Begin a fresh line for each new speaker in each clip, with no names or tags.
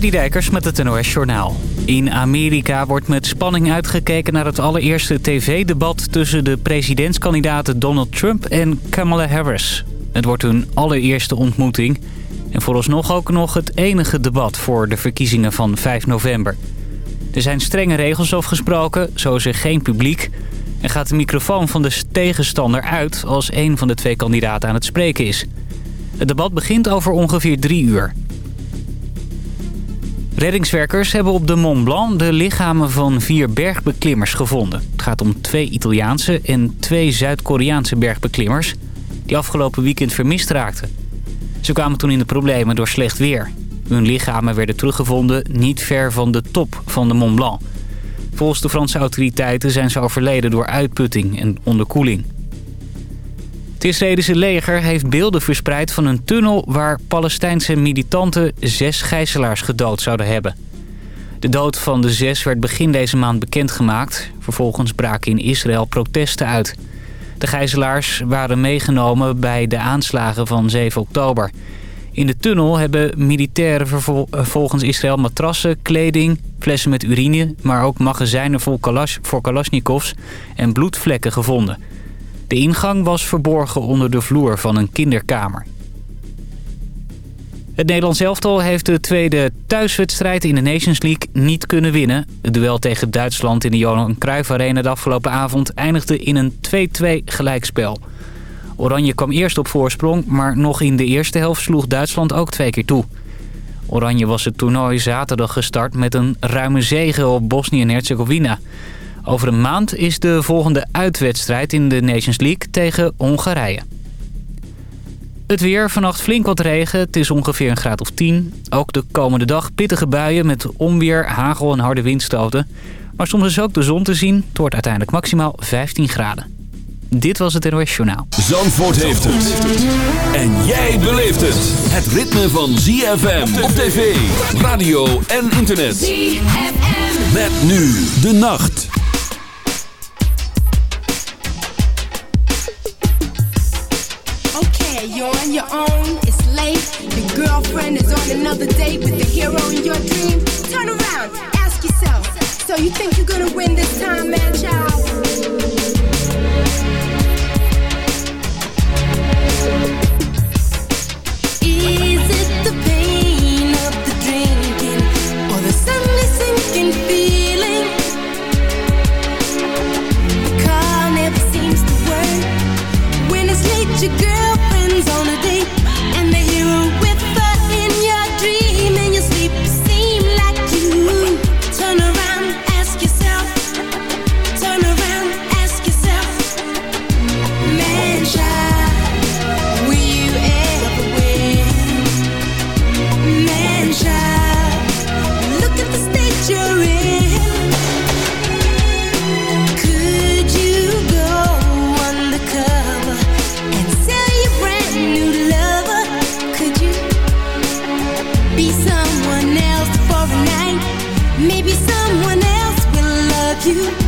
Dijkers met het NOS Journaal. In Amerika wordt met spanning uitgekeken naar het allereerste tv-debat... tussen de presidentskandidaten Donald Trump en Kamala Harris. Het wordt hun allereerste ontmoeting... en vooralsnog ook nog het enige debat voor de verkiezingen van 5 november. Er zijn strenge regels afgesproken, zo is er geen publiek... en gaat de microfoon van de tegenstander uit als een van de twee kandidaten aan het spreken is. Het debat begint over ongeveer drie uur... Reddingswerkers hebben op de Mont Blanc de lichamen van vier bergbeklimmers gevonden. Het gaat om twee Italiaanse en twee Zuid-Koreaanse bergbeklimmers... die afgelopen weekend vermist raakten. Ze kwamen toen in de problemen door slecht weer. Hun lichamen werden teruggevonden niet ver van de top van de Mont Blanc. Volgens de Franse autoriteiten zijn ze overleden door uitputting en onderkoeling. Het Israëlische leger heeft beelden verspreid van een tunnel... waar Palestijnse militanten zes gijzelaars gedood zouden hebben. De dood van de zes werd begin deze maand bekendgemaakt. Vervolgens braken in Israël protesten uit. De gijzelaars waren meegenomen bij de aanslagen van 7 oktober. In de tunnel hebben militairen eh, volgens Israël matrassen, kleding, flessen met urine... maar ook magazijnen vol kalas voor kalasjnikovs en bloedvlekken gevonden... De ingang was verborgen onder de vloer van een kinderkamer. Het Nederlands elftal heeft de tweede thuiswedstrijd in de Nations League niet kunnen winnen. Het duel tegen Duitsland in de Johan Cruijff Arena de afgelopen avond eindigde in een 2-2 gelijkspel. Oranje kwam eerst op voorsprong, maar nog in de eerste helft sloeg Duitsland ook twee keer toe. Oranje was het toernooi zaterdag gestart met een ruime zege op Bosnië en Herzegovina. Over een maand is de volgende uitwedstrijd in de Nations League tegen Hongarije. Het weer, vannacht flink wat regen. Het is ongeveer een graad of 10. Ook de komende dag pittige buien met onweer, hagel en harde windstoten. Maar soms is ook de zon te zien. Het wordt uiteindelijk maximaal 15 graden. Dit was het NOS Journaal.
Zandvoort heeft het. En jij beleeft het. Het ritme van ZFM op tv, radio en internet. ZFM. Met nu de nacht. You're on your own, it's late. Your girlfriend is on another date with the hero in your dream. Turn around, ask yourself. So you think you're gonna win this time, man, child? Is it the pain of the drinking or the suddenly sinking feeling? The car never seems to work when it's late. Your girl on a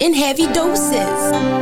in heavy doses.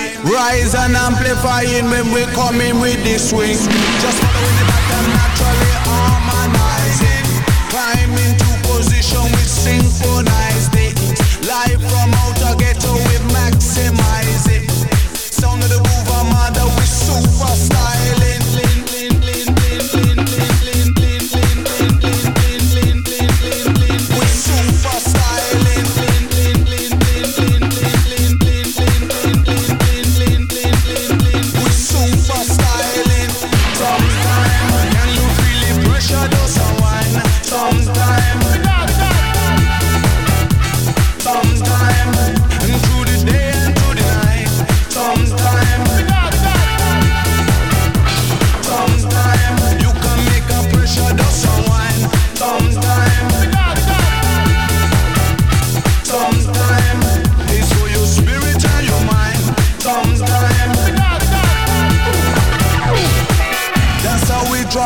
rise and amplifying when we coming with the swing. Just following the pattern naturally harmonizing. Climb into position with synchronized it. Live from outer ghetto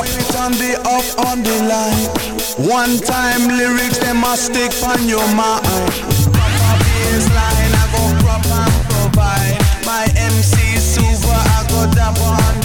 Oil on the up, on the line. One time lyrics, they must stick on your mind. Proper baseline, I go proper and provide. My MC super, I go dapper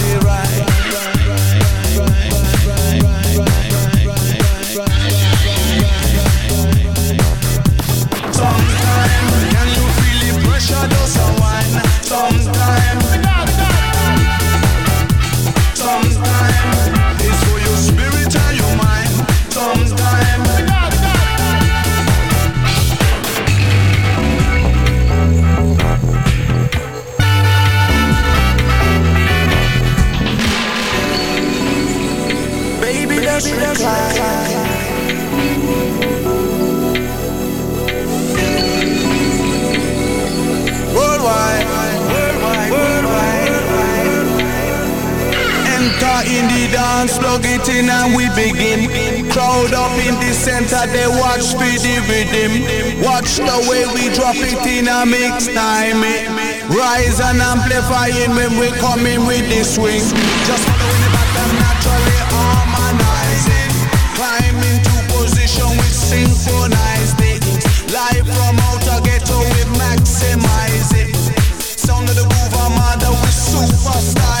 dance, plug it in and we begin. Crowd up in the center, they watch for the rhythm. Watch the way we drop it in a mix time. Rise and amplifying when we come in with the swing. Just following the pattern naturally harmonizing. Climb into position we synchronize it. Live from outer ghetto, we maximize it. Sound of the groove, I'm under with
superstyle.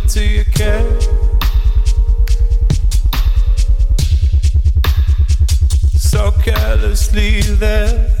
to your care. So carelessly there.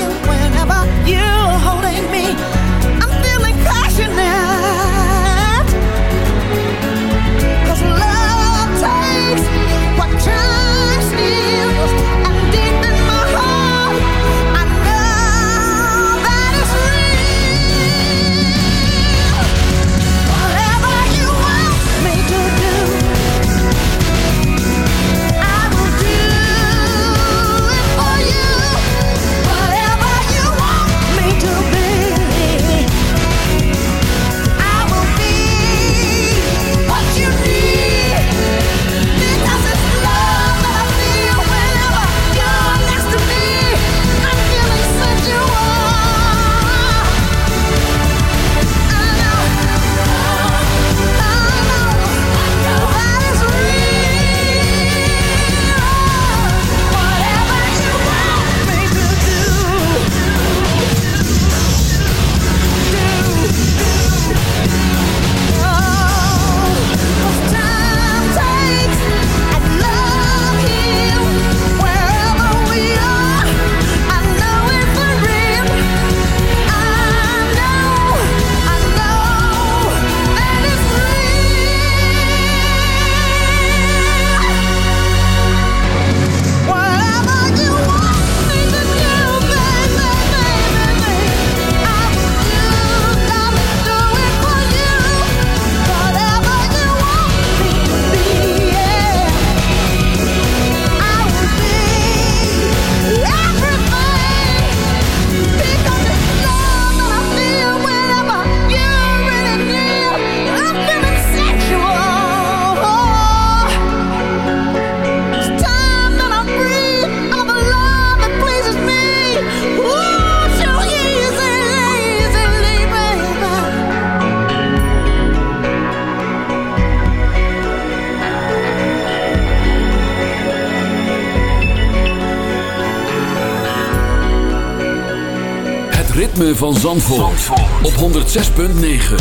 van Zandvoort, op 106.9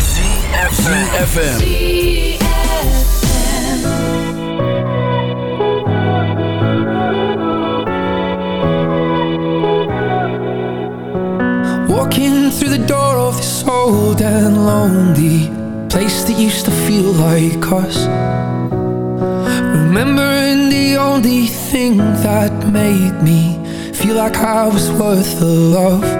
FM
Walking through the door of this old and lonely Place that used to feel like us. Remembering the only thing that made me Feel like I was worth the love.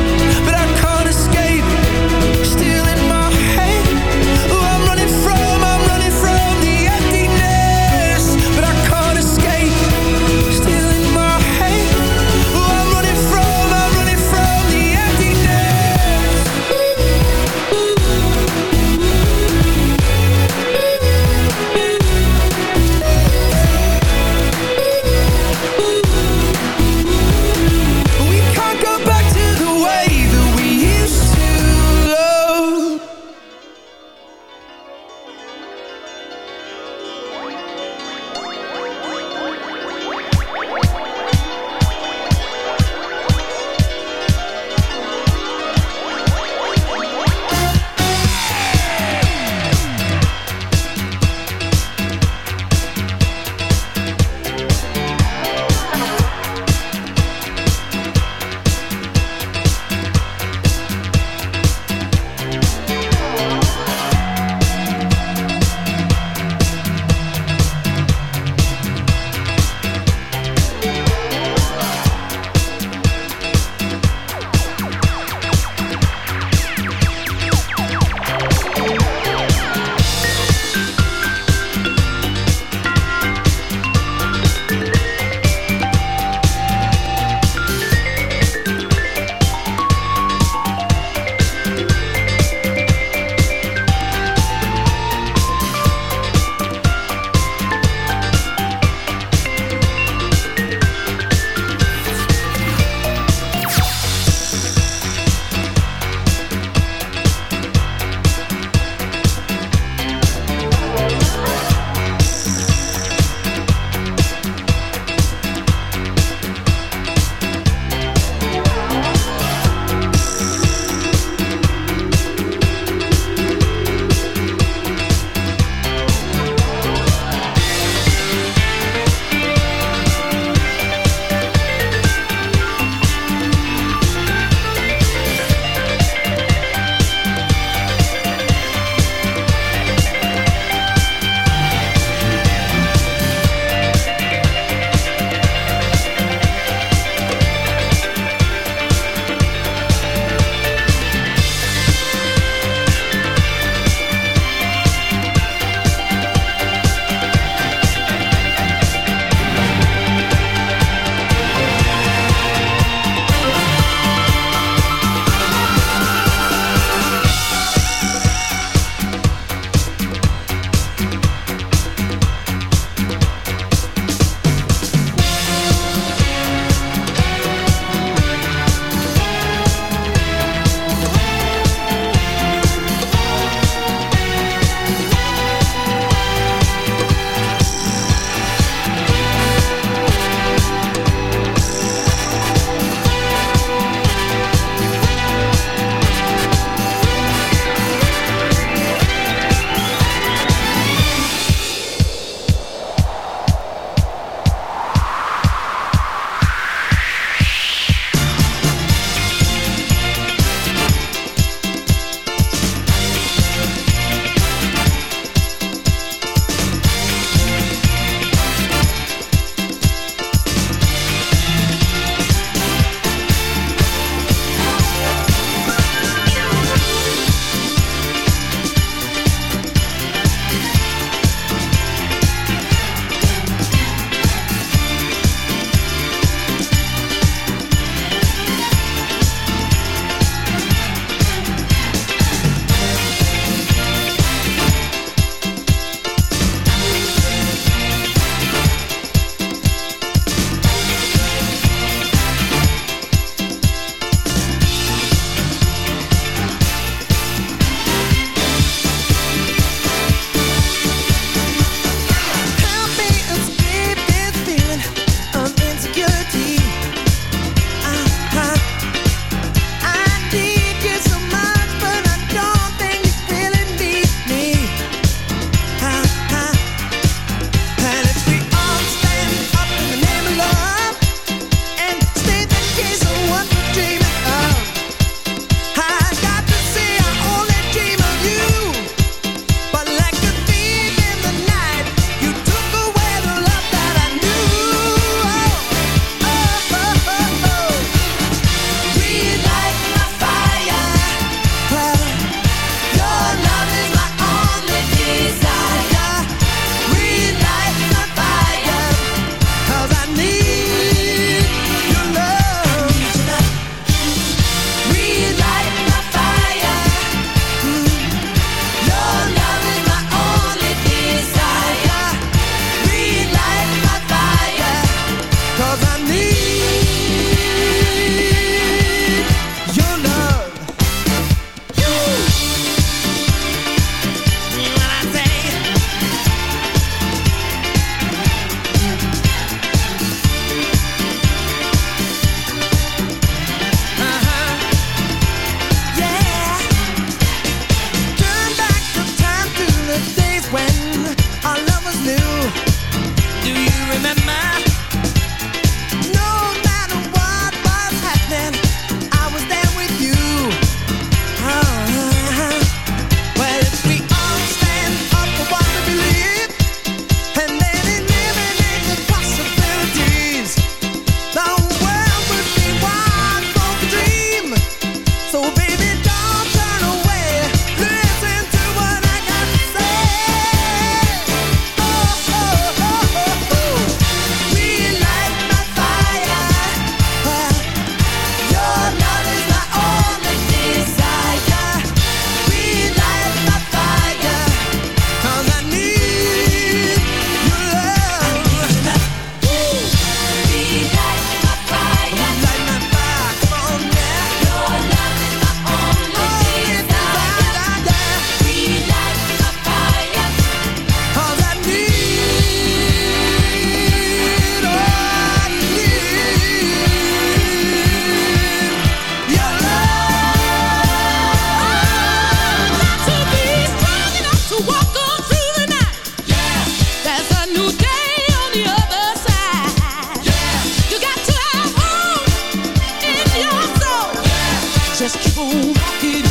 Just keep on walking,